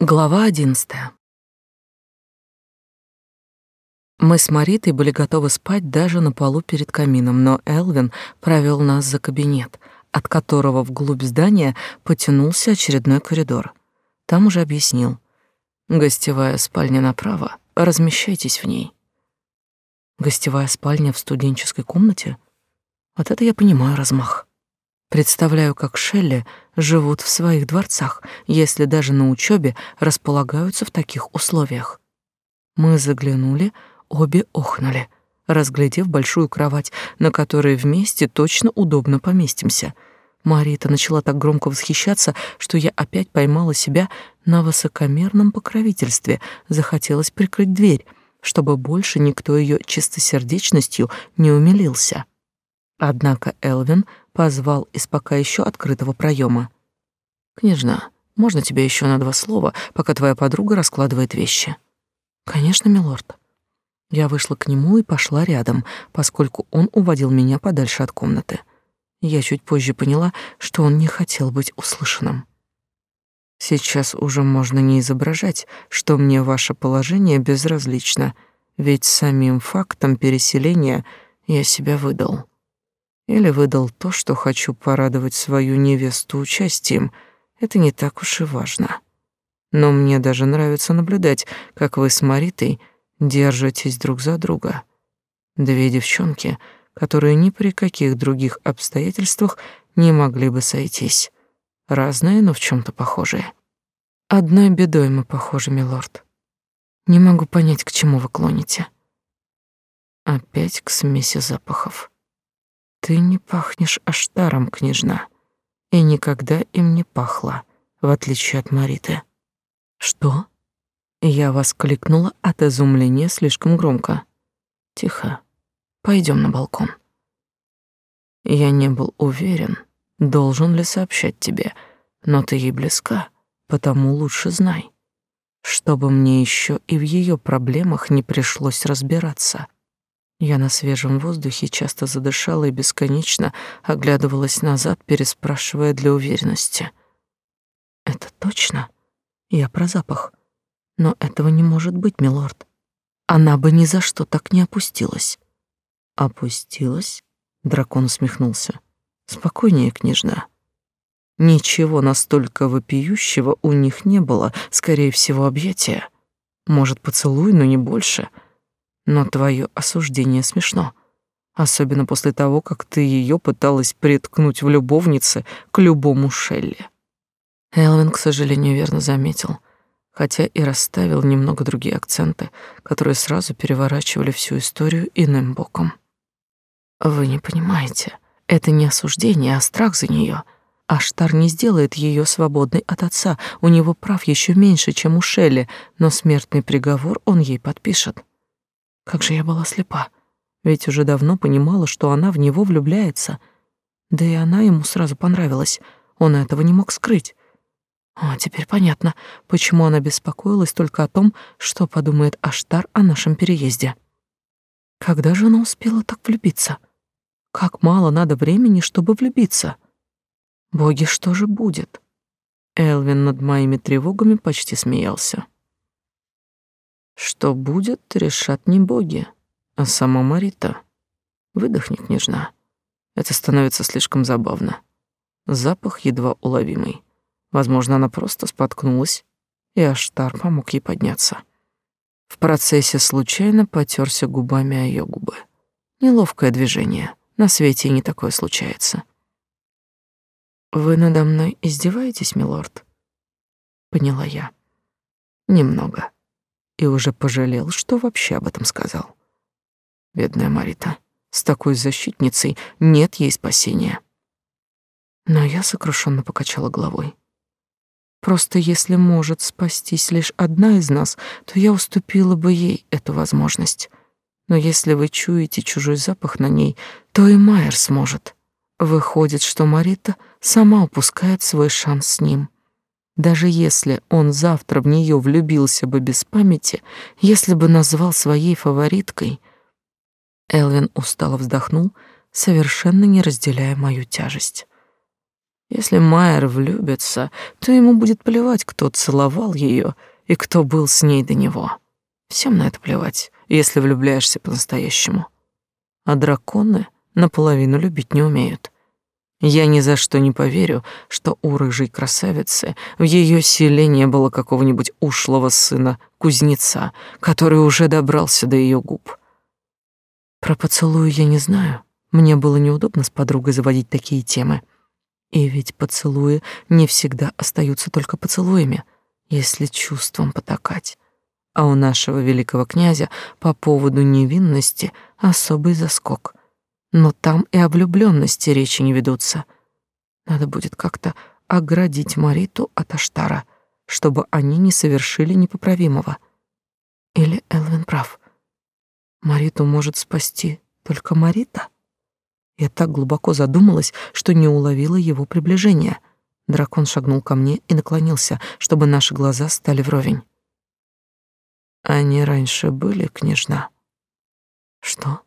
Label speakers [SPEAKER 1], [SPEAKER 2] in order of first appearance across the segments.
[SPEAKER 1] Глава одиннадцатая. Мы с Маритой были готовы спать даже на полу перед камином, но Элвин провел нас за кабинет, от которого вглубь здания потянулся очередной коридор. Там уже объяснил. «Гостевая спальня направо, размещайтесь в ней». «Гостевая спальня в студенческой комнате? Вот это я понимаю размах». Представляю, как Шелли живут в своих дворцах, если даже на учебе располагаются в таких условиях. Мы заглянули, обе охнули, разглядев большую кровать, на которой вместе точно удобно поместимся. Марита начала так громко восхищаться, что я опять поймала себя на высокомерном покровительстве, захотелось прикрыть дверь, чтобы больше никто ее чистосердечностью не умилился. Однако Элвин позвал из пока еще открытого проема. «Княжна, можно тебя еще на два слова, пока твоя подруга раскладывает вещи?» «Конечно, милорд». Я вышла к нему и пошла рядом, поскольку он уводил меня подальше от комнаты. Я чуть позже поняла, что он не хотел быть услышанным. Сейчас уже можно не изображать, что мне ваше положение безразлично, ведь самим фактом переселения я себя выдал. Или выдал то, что хочу порадовать свою невесту участием. Это не так уж и важно. Но мне даже нравится наблюдать, как вы с Маритой держитесь друг за друга. Две девчонки, которые ни при каких других обстоятельствах не могли бы сойтись. Разные, но в чем то похожие. Одной бедой мы похожи, милорд. Не могу понять, к чему вы клоните. Опять к смеси запахов. Ты не пахнешь аштаром, княжна, и никогда им не пахла, в отличие от Мариты. Что? Я воскликнула от изумления слишком громко. Тихо. Пойдем на балкон. Я не был уверен, должен ли сообщать тебе, но ты ей близка, потому лучше знай, чтобы мне еще и в ее проблемах не пришлось разбираться. Я на свежем воздухе часто задышала и бесконечно оглядывалась назад, переспрашивая для уверенности. «Это точно? Я про запах. Но этого не может быть, милорд. Она бы ни за что так не опустилась». «Опустилась?» — дракон усмехнулся. «Спокойнее, княжна. Ничего настолько вопиющего у них не было, скорее всего, объятия. Может, поцелуй, но не больше». Но твое осуждение смешно, особенно после того, как ты ее пыталась приткнуть в любовнице к любому Шелли. Элвин, к сожалению, верно заметил, хотя и расставил немного другие акценты, которые сразу переворачивали всю историю иным боком. Вы не понимаете, это не осуждение, а страх за нее. Аштар не сделает ее свободной от отца, у него прав еще меньше, чем у Шелли, но смертный приговор он ей подпишет. Как же я была слепа. Ведь уже давно понимала, что она в него влюбляется. Да и она ему сразу понравилась. Он этого не мог скрыть. А теперь понятно, почему она беспокоилась только о том, что подумает Аштар о нашем переезде. Когда же она успела так влюбиться? Как мало надо времени, чтобы влюбиться. Боги, что же будет? Элвин над моими тревогами почти смеялся. Что будет, решат не боги, а сама Марита. Выдохни, княжна. Это становится слишком забавно. Запах едва уловимый. Возможно, она просто споткнулась, и Аштар помог ей подняться. В процессе случайно потерся губами о ее губы. Неловкое движение. На свете и не такое случается. «Вы надо мной издеваетесь, милорд?» Поняла я. «Немного» и уже пожалел, что вообще об этом сказал. Бедная Марита, с такой защитницей нет ей спасения. Но я сокрушенно покачала головой. Просто если может спастись лишь одна из нас, то я уступила бы ей эту возможность. Но если вы чуете чужой запах на ней, то и Майер сможет. Выходит, что Марита сама упускает свой шанс с ним. Даже если он завтра в нее влюбился бы без памяти, если бы назвал своей фавориткой... Элвин устало вздохнул, совершенно не разделяя мою тяжесть. Если Майер влюбится, то ему будет плевать, кто целовал ее и кто был с ней до него. Всем на это плевать, если влюбляешься по-настоящему. А драконы наполовину любить не умеют. Я ни за что не поверю, что у рыжей красавицы в ее селе не было какого-нибудь ушлого сына кузнеца, который уже добрался до ее губ. Про поцелуй я не знаю. Мне было неудобно с подругой заводить такие темы. И ведь поцелуи не всегда остаются только поцелуями, если чувством потакать. А у нашего великого князя по поводу невинности особый заскок. Но там и о влюблённости речи не ведутся. Надо будет как-то оградить Мариту от Аштара, чтобы они не совершили непоправимого. Или Элвин прав. Мариту может спасти только Марита? Я так глубоко задумалась, что не уловила его приближения. Дракон шагнул ко мне и наклонился, чтобы наши глаза стали вровень. Они раньше были, княжна. Что?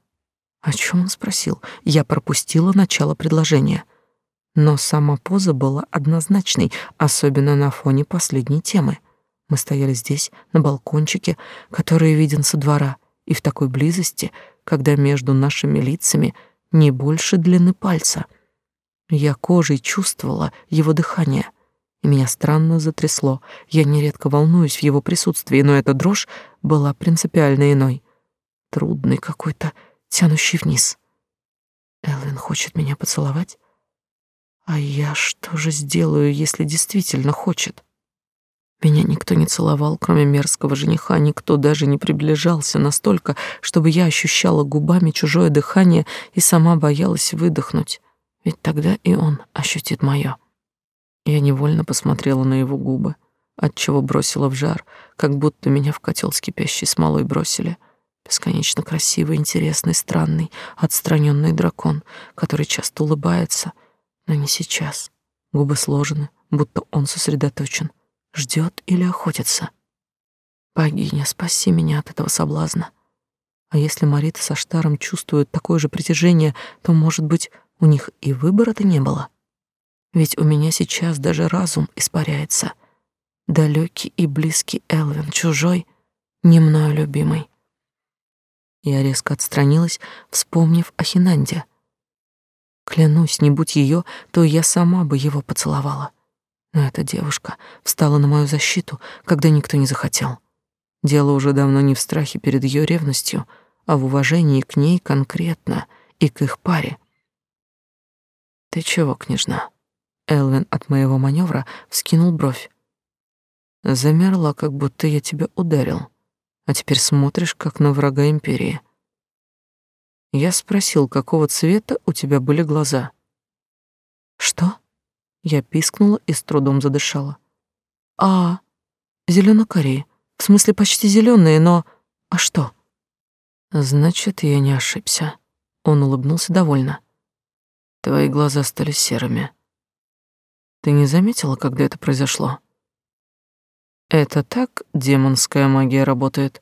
[SPEAKER 1] О чем он спросил? Я пропустила начало предложения. Но сама поза была однозначной, особенно на фоне последней темы. Мы стояли здесь, на балкончике, который виден со двора, и в такой близости, когда между нашими лицами — не больше длины пальца. Я кожей чувствовала его дыхание, и меня странно затрясло. Я нередко волнуюсь в его присутствии, но эта дрожь была принципиально иной. Трудный какой-то, тянущий вниз. Эллен хочет меня поцеловать? А я что же сделаю, если действительно хочет? Меня никто не целовал, кроме мерзкого жениха, никто даже не приближался настолько, чтобы я ощущала губами чужое дыхание и сама боялась выдохнуть, ведь тогда и он ощутит моё. Я невольно посмотрела на его губы, отчего бросила в жар, как будто меня в котел с кипящей смолой бросили. Бесконечно красивый, интересный, странный, отстраненный дракон, который часто улыбается, но не сейчас. Губы сложены, будто он сосредоточен — ждет или охотится. Богиня, спаси меня от этого соблазна. А если Марита со Штаром чувствуют такое же притяжение, то, может быть, у них и выбора-то не было. Ведь у меня сейчас даже разум испаряется. Далекий и близкий Элвин, чужой, не мною любимый. Я резко отстранилась, вспомнив о Хинанде. Клянусь, не будь ее, то я сама бы его поцеловала. Но эта девушка встала на мою защиту, когда никто не захотел. Дело уже давно не в страхе перед ее ревностью, а в уважении к ней конкретно и к их паре. «Ты чего, княжна?» Элвин от моего маневра вскинул бровь. Замерла, как будто я тебя ударил, а теперь смотришь, как на врага Империи. Я спросил, какого цвета у тебя были глаза. «Что?» Я пискнула и с трудом задышала. А, зелено-корей. В смысле, почти зеленые, но а что? Значит, я не ошибся. Он улыбнулся довольно. Твои глаза стали серыми. Ты не заметила, когда это произошло? Это так демонская магия работает.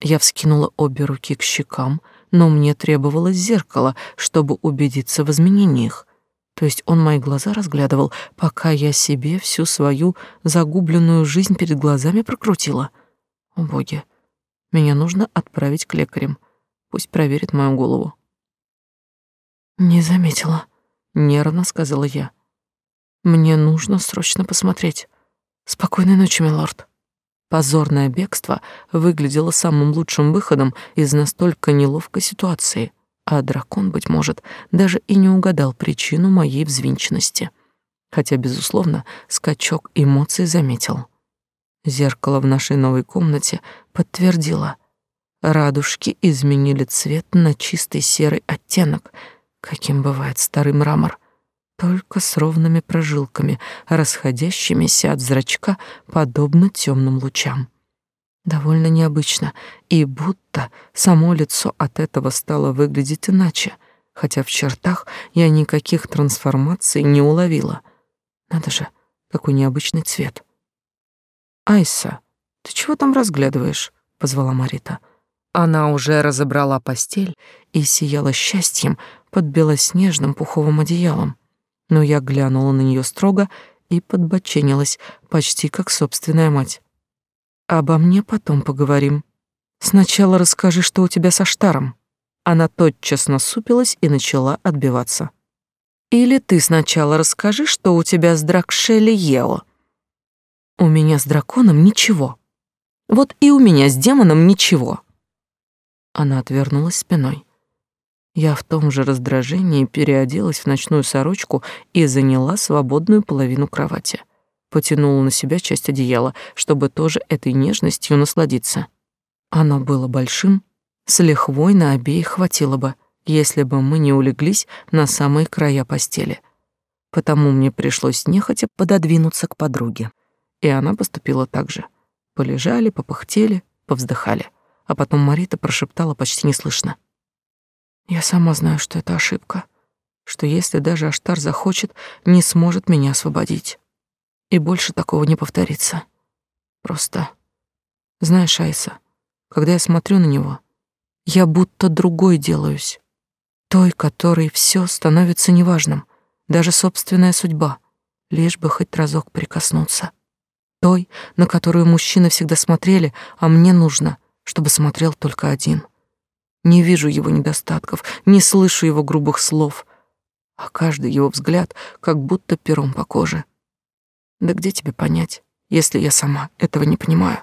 [SPEAKER 1] Я вскинула обе руки к щекам, но мне требовалось зеркало, чтобы убедиться в изменениях. То есть он мои глаза разглядывал, пока я себе всю свою загубленную жизнь перед глазами прокрутила. О, боги, меня нужно отправить к лекарям. Пусть проверит мою голову. Не заметила, нервно сказала я. Мне нужно срочно посмотреть. Спокойной ночи, милорд. Позорное бегство выглядело самым лучшим выходом из настолько неловкой ситуации — а дракон, быть может, даже и не угадал причину моей взвинченности. Хотя, безусловно, скачок эмоций заметил. Зеркало в нашей новой комнате подтвердило. Радужки изменили цвет на чистый серый оттенок, каким бывает старый мрамор, только с ровными прожилками, расходящимися от зрачка, подобно темным лучам довольно необычно, и будто само лицо от этого стало выглядеть иначе, хотя в чертах я никаких трансформаций не уловила. Надо же, какой необычный цвет. «Айса, ты чего там разглядываешь?» — позвала Марита. Она уже разобрала постель и сияла счастьем под белоснежным пуховым одеялом. Но я глянула на нее строго и подбоченилась, почти как собственная мать. «Обо мне потом поговорим. Сначала расскажи, что у тебя со Штаром». Она тотчас насупилась и начала отбиваться. «Или ты сначала расскажи, что у тебя с Дракшели Ео». «У меня с драконом ничего. Вот и у меня с демоном ничего». Она отвернулась спиной. Я в том же раздражении переоделась в ночную сорочку и заняла свободную половину кровати. Потянула на себя часть одеяла, чтобы тоже этой нежностью насладиться. Оно было большим, с лихвой на обеих хватило бы, если бы мы не улеглись на самые края постели. Потому мне пришлось нехотя пододвинуться к подруге. И она поступила так же. Полежали, попыхтели, повздыхали. А потом Марита прошептала почти неслышно. «Я сама знаю, что это ошибка, что если даже Аштар захочет, не сможет меня освободить. И больше такого не повторится. Просто... Знаешь, Айса, когда я смотрю на него, я будто другой делаюсь. Той, которой все становится неважным, даже собственная судьба, лишь бы хоть разок прикоснуться. Той, на которую мужчины всегда смотрели, а мне нужно, чтобы смотрел только один. Не вижу его недостатков, не слышу его грубых слов, а каждый его взгляд как будто пером по коже. Да где тебе понять, если я сама этого не понимаю?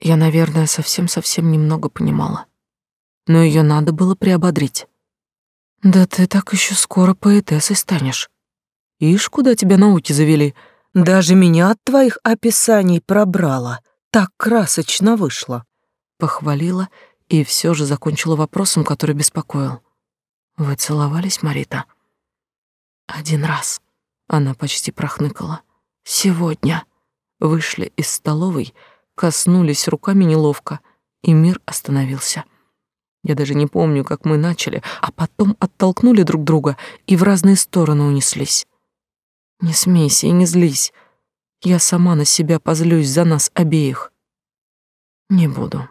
[SPEAKER 1] Я, наверное, совсем-совсем немного понимала. Но ее надо было приободрить. Да ты так еще скоро поэтессой станешь. Ишь, куда тебя науки завели? Даже меня от твоих описаний пробрало. Так красочно вышло. Похвалила и все же закончила вопросом, который беспокоил. Вы целовались, Марита? Один раз. Она почти прохныкала. Сегодня. Вышли из столовой, коснулись руками неловко, и мир остановился. Я даже не помню, как мы начали, а потом оттолкнули друг друга и в разные стороны унеслись. Не смейся и не злись. Я сама на себя позлюсь за нас обеих. Не буду.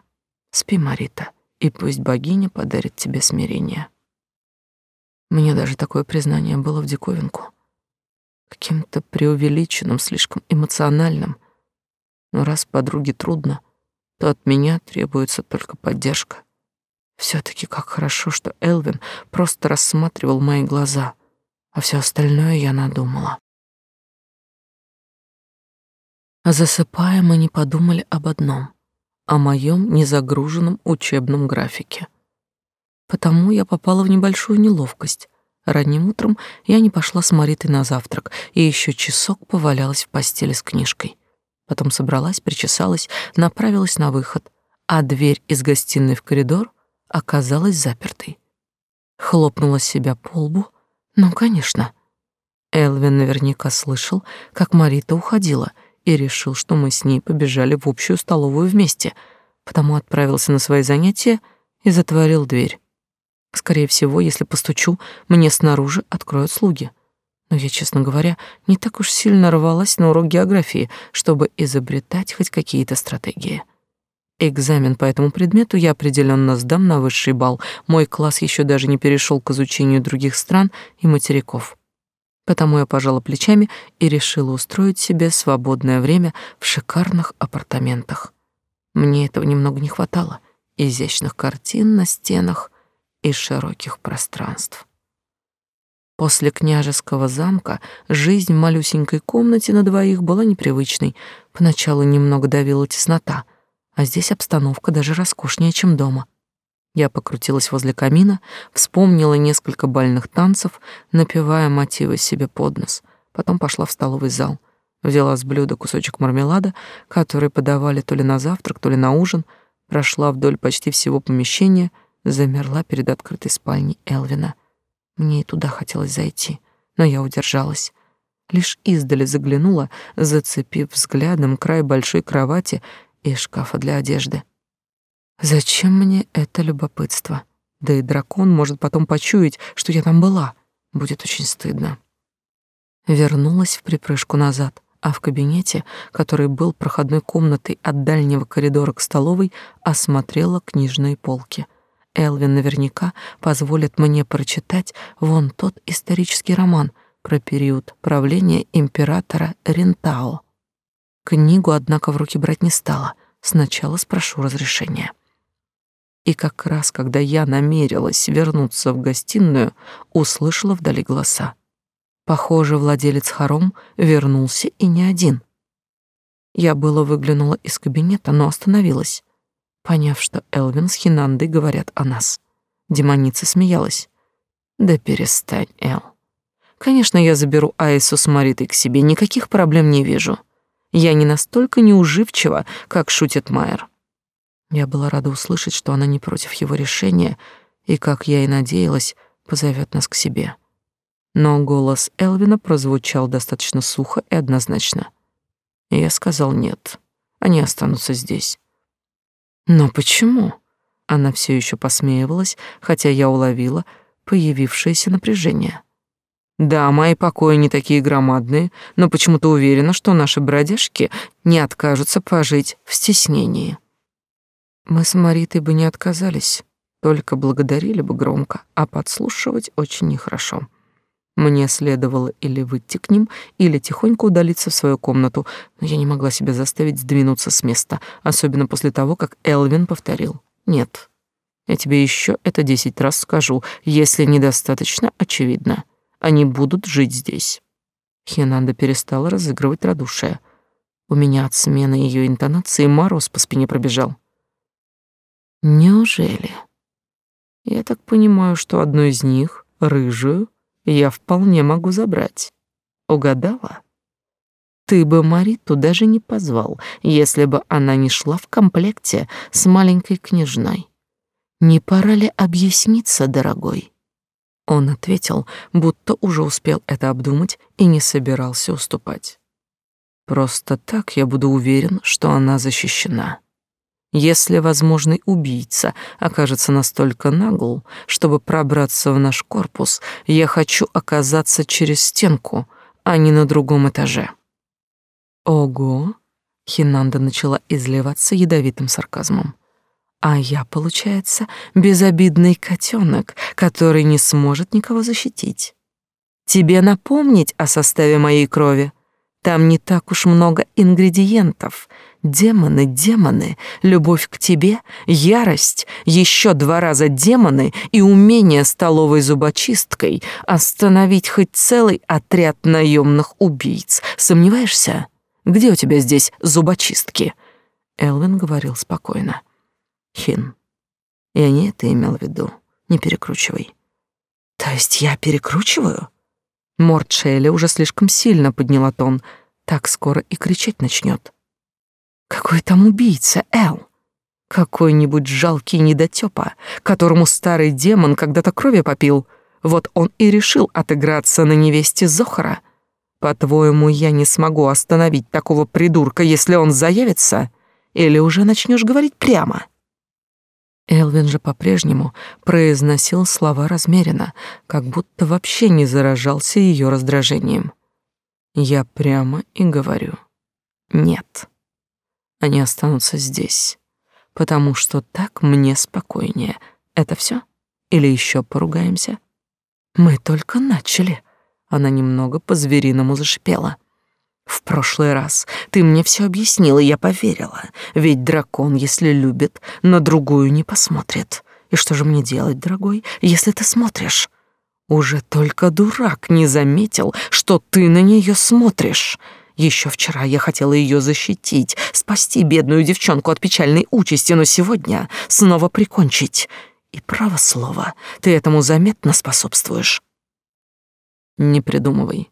[SPEAKER 1] Спи, Марита, и пусть богиня подарит тебе смирение. Мне даже такое признание было в диковинку. Каким-то преувеличенным, слишком эмоциональным — но раз подруге трудно, то от меня требуется только поддержка. все таки как хорошо, что Элвин просто рассматривал мои глаза, а все остальное я надумала. А засыпая, мы не подумали об одном — о моем незагруженном учебном графике. Потому я попала в небольшую неловкость. Ранним утром я не пошла с Маритой на завтрак и еще часок повалялась в постели с книжкой. Потом собралась, причесалась, направилась на выход, а дверь из гостиной в коридор оказалась запертой. Хлопнула себя по лбу. Ну, конечно. Элвин наверняка слышал, как Марита уходила, и решил, что мы с ней побежали в общую столовую вместе, потому отправился на свои занятия и затворил дверь. Скорее всего, если постучу, мне снаружи откроют слуги. Но я, честно говоря, не так уж сильно рвалась на урок географии, чтобы изобретать хоть какие-то стратегии. Экзамен по этому предмету я определенно сдам на высший балл. Мой класс еще даже не перешел к изучению других стран и материков. Потому я пожала плечами и решила устроить себе свободное время в шикарных апартаментах. Мне этого немного не хватало. Изящных картин на стенах и широких пространств. После княжеского замка жизнь в малюсенькой комнате на двоих была непривычной. Поначалу немного давила теснота, а здесь обстановка даже роскошнее, чем дома. Я покрутилась возле камина, вспомнила несколько бальных танцев, напевая мотивы себе под нос. Потом пошла в столовый зал, взяла с блюда кусочек мармелада, который подавали то ли на завтрак, то ли на ужин, прошла вдоль почти всего помещения, замерла перед открытой спальней Элвина. Мне и туда хотелось зайти, но я удержалась. Лишь издали заглянула, зацепив взглядом край большой кровати и шкафа для одежды. Зачем мне это любопытство? Да и дракон может потом почуять, что я там была. Будет очень стыдно. Вернулась в припрыжку назад, а в кабинете, который был проходной комнатой от дальнего коридора к столовой, осмотрела книжные полки — Элвин наверняка позволит мне прочитать вон тот исторический роман про период правления императора Рентао. Книгу, однако, в руки брать не стала. Сначала спрошу разрешения. И как раз, когда я намерилась вернуться в гостиную, услышала вдали голоса. Похоже, владелец хором вернулся и не один. Я было выглянула из кабинета, но остановилась, поняв, что Элвин с Хинандой говорят о нас. Демоница смеялась. «Да перестань, Эл. Конечно, я заберу Айсу с Маритой к себе, никаких проблем не вижу. Я не настолько неуживчива, как шутит Майер. Я была рада услышать, что она не против его решения и, как я и надеялась, позовет нас к себе. Но голос Элвина прозвучал достаточно сухо и однозначно. И я сказал нет, они останутся здесь. Но почему? Она все еще посмеивалась, хотя я уловила появившееся напряжение. Да, мои покои не такие громадные, но почему-то уверена, что наши бродяжки не откажутся пожить в стеснении. Мы с Маритой бы не отказались, только благодарили бы громко, а подслушивать очень нехорошо. Мне следовало или выйти к ним, или тихонько удалиться в свою комнату, но я не могла себя заставить сдвинуться с места, особенно после того, как Элвин повторил «нет». Я тебе еще это десять раз скажу, если недостаточно очевидно. Они будут жить здесь. Хенанда перестала разыгрывать радушие. У меня от смены ее интонации мороз по спине пробежал. Неужели? Я так понимаю, что одну из них, рыжую, я вполне могу забрать. Угадала? Ты бы Мариту даже не позвал, если бы она не шла в комплекте с маленькой княжной. Не пора ли объясниться, дорогой? Он ответил, будто уже успел это обдумать и не собирался уступать. Просто так я буду уверен, что она защищена. Если возможный убийца окажется настолько нагл, чтобы пробраться в наш корпус, я хочу оказаться через стенку, а не на другом этаже. Ого, Хинанда начала изливаться ядовитым сарказмом. А я, получается, безобидный котенок, который не сможет никого защитить. Тебе напомнить о составе моей крови? Там не так уж много ингредиентов — Демоны, демоны, любовь к тебе, ярость, еще два раза демоны и умение столовой зубочисткой остановить хоть целый отряд наемных убийц. Сомневаешься? Где у тебя здесь зубочистки? Элвин говорил спокойно. Хин, я не это имел в виду. Не перекручивай. То есть я перекручиваю? Морд Шелли уже слишком сильно подняла тон. Так скоро и кричать начнет. Какой там убийца, Эл? Какой-нибудь жалкий недотёпа, которому старый демон когда-то крови попил. Вот он и решил отыграться на невесте Зохара. По-твоему, я не смогу остановить такого придурка, если он заявится? Или уже начнешь говорить прямо?» Элвин же по-прежнему произносил слова размеренно, как будто вообще не заражался ее раздражением. Я прямо и говорю «нет». Они останутся здесь, потому что так мне спокойнее. Это все? Или еще поругаемся? Мы только начали. Она немного по-звериному зашипела. В прошлый раз ты мне все объяснила, и я поверила. Ведь дракон, если любит, на другую не посмотрит. И что же мне делать, дорогой, если ты смотришь? Уже только дурак не заметил, что ты на нее смотришь. Еще вчера я хотела ее защитить, спасти бедную девчонку от печальной участи, но сегодня снова прикончить. И право слово, ты этому заметно способствуешь. Не придумывай.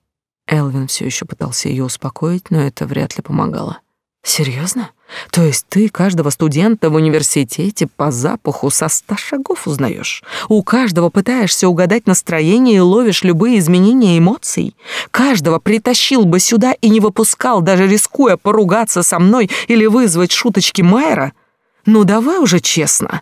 [SPEAKER 1] Элвин все еще пытался ее успокоить, но это вряд ли помогало. Серьезно? То есть ты каждого студента в университете по запаху со ста шагов узнаешь? У каждого пытаешься угадать настроение и ловишь любые изменения эмоций? Каждого притащил бы сюда и не выпускал, даже рискуя поругаться со мной или вызвать шуточки Майера? Ну давай уже честно.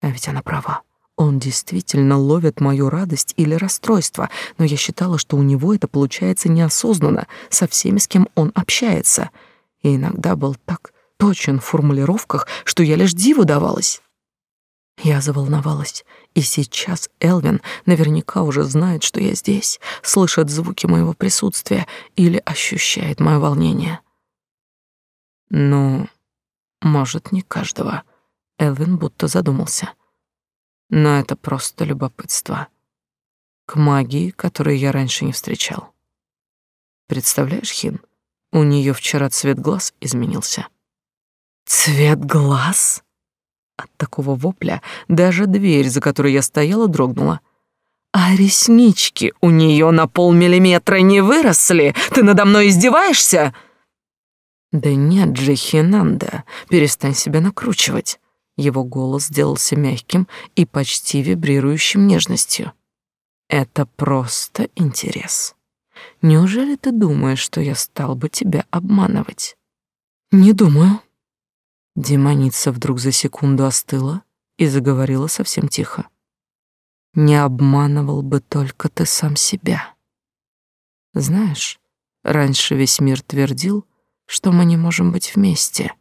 [SPEAKER 1] А ведь она права. Он действительно ловит мою радость или расстройство, но я считала, что у него это получается неосознанно со всеми, с кем он общается — и иногда был так точен в формулировках, что я лишь диву давалась. Я заволновалась, и сейчас Элвин наверняка уже знает, что я здесь, слышит звуки моего присутствия или ощущает мое волнение. Ну, может, не каждого. Элвин будто задумался. Но это просто любопытство. К магии, которую я раньше не встречал. Представляешь, Хин, у нее вчера цвет глаз изменился. Цвет глаз? От такого вопля даже дверь, за которой я стояла, дрогнула. А реснички у нее на полмиллиметра не выросли? Ты надо мной издеваешься? Да нет же, Хинанда, перестань себя накручивать. Его голос сделался мягким и почти вибрирующим нежностью. Это просто интерес. Неужели ты думаешь, что я стал бы тебя обманывать? Не думаю. Демоница вдруг за секунду остыла и заговорила совсем тихо. Не обманывал бы только ты сам себя. Знаешь, раньше весь мир твердил, что мы не можем быть вместе,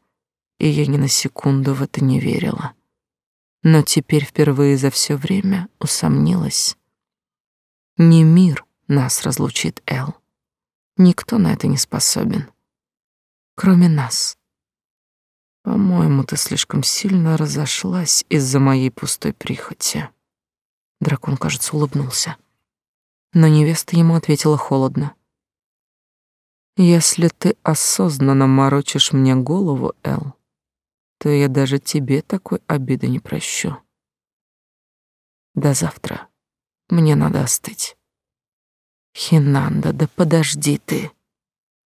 [SPEAKER 1] и я ни на секунду в это не верила. Но теперь впервые за все время усомнилась. Не мир нас разлучит, Эл. Никто на это не способен, кроме нас. По-моему, ты слишком сильно разошлась из-за моей пустой прихоти. Дракон, кажется, улыбнулся. Но невеста ему ответила холодно. Если ты осознанно морочишь мне голову, Эл, то я даже тебе такой обиды не прощу. До завтра. Мне надо остыть. Хинанда, да подожди ты.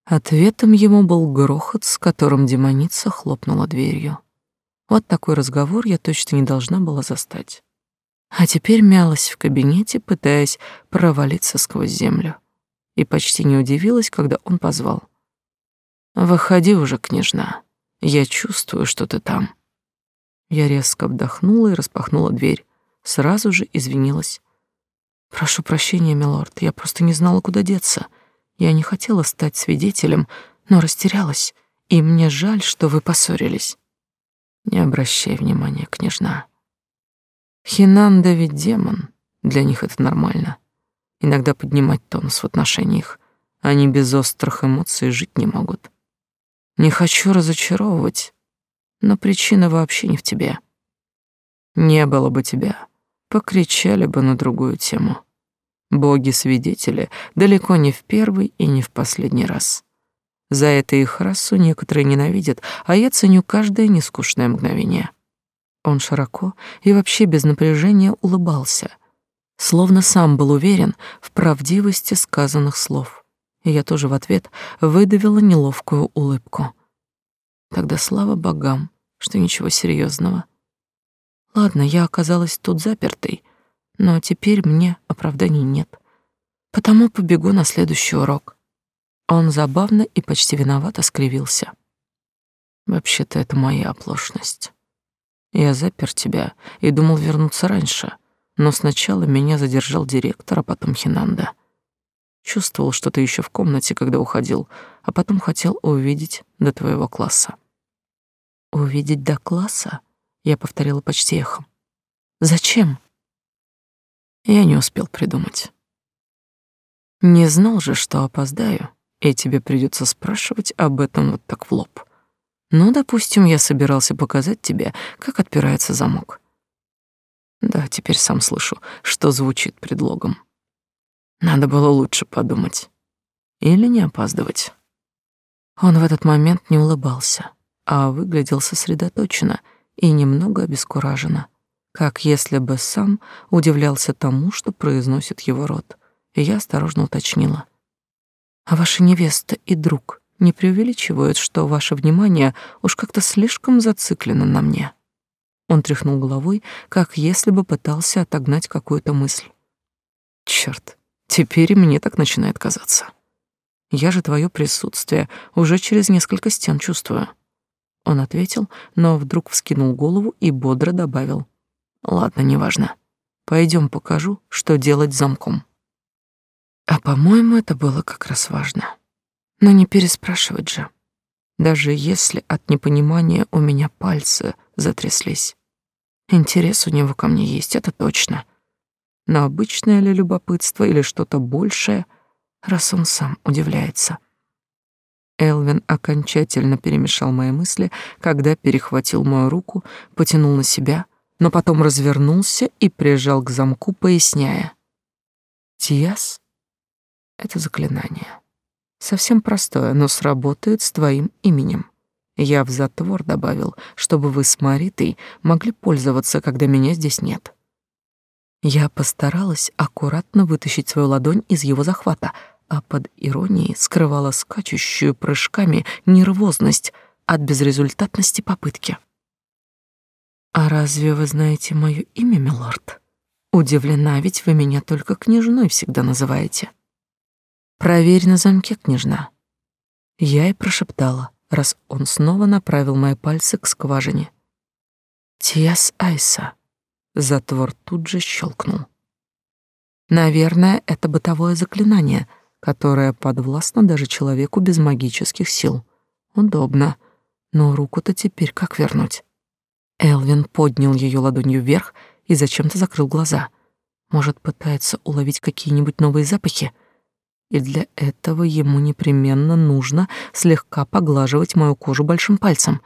[SPEAKER 1] Ответом ему был грохот, с которым демоница хлопнула дверью. Вот такой разговор я точно не должна была застать. А теперь мялась в кабинете, пытаясь провалиться сквозь землю. И почти не удивилась, когда он позвал. «Выходи уже, княжна. Я чувствую, что ты там». Я резко вдохнула и распахнула дверь. Сразу же извинилась. «Прошу прощения, милорд, я просто не знала, куда деться». Я не хотела стать свидетелем, но растерялась, и мне жаль, что вы поссорились. Не обращай внимания, княжна. Хинанда ведь демон, для них это нормально. Иногда поднимать тонус в отношениях. Они без острых эмоций жить не могут. Не хочу разочаровывать, но причина вообще не в тебе. Не было бы тебя, покричали бы на другую тему. Боги-свидетели далеко не в первый и не в последний раз. За это их расу некоторые ненавидят, а я ценю каждое нескучное мгновение. Он широко и вообще без напряжения улыбался, словно сам был уверен в правдивости сказанных слов. И я тоже в ответ выдавила неловкую улыбку. Тогда слава богам, что ничего серьезного. Ладно, я оказалась тут запертой, но теперь мне оправданий нет. Потому побегу на следующий урок. Он забавно и почти виновато скривился. Вообще-то это моя оплошность. Я запер тебя и думал вернуться раньше, но сначала меня задержал директор, а потом Хинанда. Чувствовал, что ты еще в комнате, когда уходил, а потом хотел увидеть до твоего класса. Увидеть до класса? Я повторила почти эхом. Зачем? я не успел придумать. Не знал же, что опоздаю, и тебе придется спрашивать об этом вот так в лоб. Ну, допустим, я собирался показать тебе, как отпирается замок. Да, теперь сам слышу, что звучит предлогом. Надо было лучше подумать. Или не опаздывать. Он в этот момент не улыбался, а выглядел сосредоточенно и немного обескураженно как если бы сам удивлялся тому, что произносит его рот. И я осторожно уточнила. «А ваша невеста и друг не преувеличивают, что ваше внимание уж как-то слишком зациклено на мне?» Он тряхнул головой, как если бы пытался отогнать какую-то мысль. «Чёрт, теперь и мне так начинает казаться. Я же твое присутствие уже через несколько стен чувствую». Он ответил, но вдруг вскинул голову и бодро добавил. Ладно, неважно. Пойдем покажу, что делать с замком. А по-моему, это было как раз важно. Но не переспрашивать же. Даже если от непонимания у меня пальцы затряслись. Интерес у него ко мне есть, это точно. Но обычное ли любопытство или что-то большее, раз он сам удивляется? Элвин окончательно перемешал мои мысли, когда перехватил мою руку, потянул на себя, но потом развернулся и прижал к замку, поясняя. «Тиас — это заклинание. Совсем простое, но сработает с твоим именем. Я в затвор добавил, чтобы вы с Маритой могли пользоваться, когда меня здесь нет». Я постаралась аккуратно вытащить свою ладонь из его захвата, а под иронией скрывала скачущую прыжками нервозность от безрезультатности попытки. «А разве вы знаете мое имя, милорд? Удивлена, ведь вы меня только княжной всегда называете». «Проверь на замке, княжна». Я и прошептала, раз он снова направил мои пальцы к скважине. «Тиас Айса». Затвор тут же щелкнул. Наверное, это бытовое заклинание — которая подвластна даже человеку без магических сил. Удобно. Но руку-то теперь как вернуть? Элвин поднял ее ладонью вверх и зачем-то закрыл глаза. Может, пытается уловить какие-нибудь новые запахи? И для этого ему непременно нужно слегка поглаживать мою кожу большим пальцем.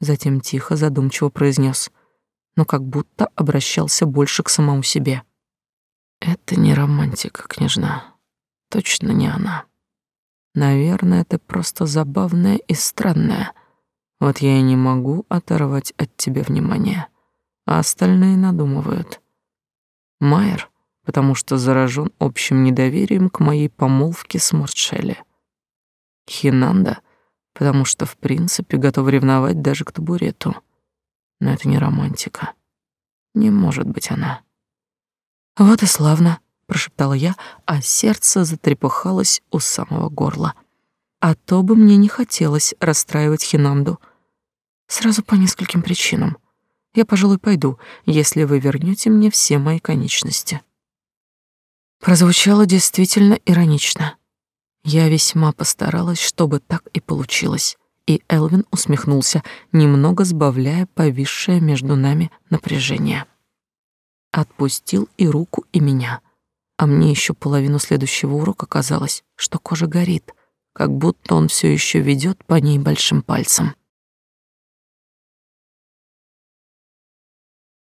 [SPEAKER 1] Затем тихо, задумчиво произнес, но как будто обращался больше к самому себе. «Это не романтика, княжна. Точно не она. Наверное, это просто забавная и странная. Вот я и не могу оторвать от тебя внимание, а остальные надумывают. Майер, потому что заражен общим недоверием к моей помолвке с Морчелли. Хинанда, потому что в принципе готов ревновать даже к табурету. Но это не романтика. Не может быть она. Вот и славно прошептала я, а сердце затрепыхалось у самого горла. А то бы мне не хотелось расстраивать Хинанду. Сразу по нескольким причинам. Я, пожалуй, пойду, если вы вернете мне все мои конечности. Прозвучало действительно иронично. Я весьма постаралась, чтобы так и получилось. И Элвин усмехнулся, немного сбавляя повисшее между нами напряжение. Отпустил и руку, и меня — а мне еще половину следующего урока казалось, что кожа горит, как будто он все еще ведет по ней большим пальцем.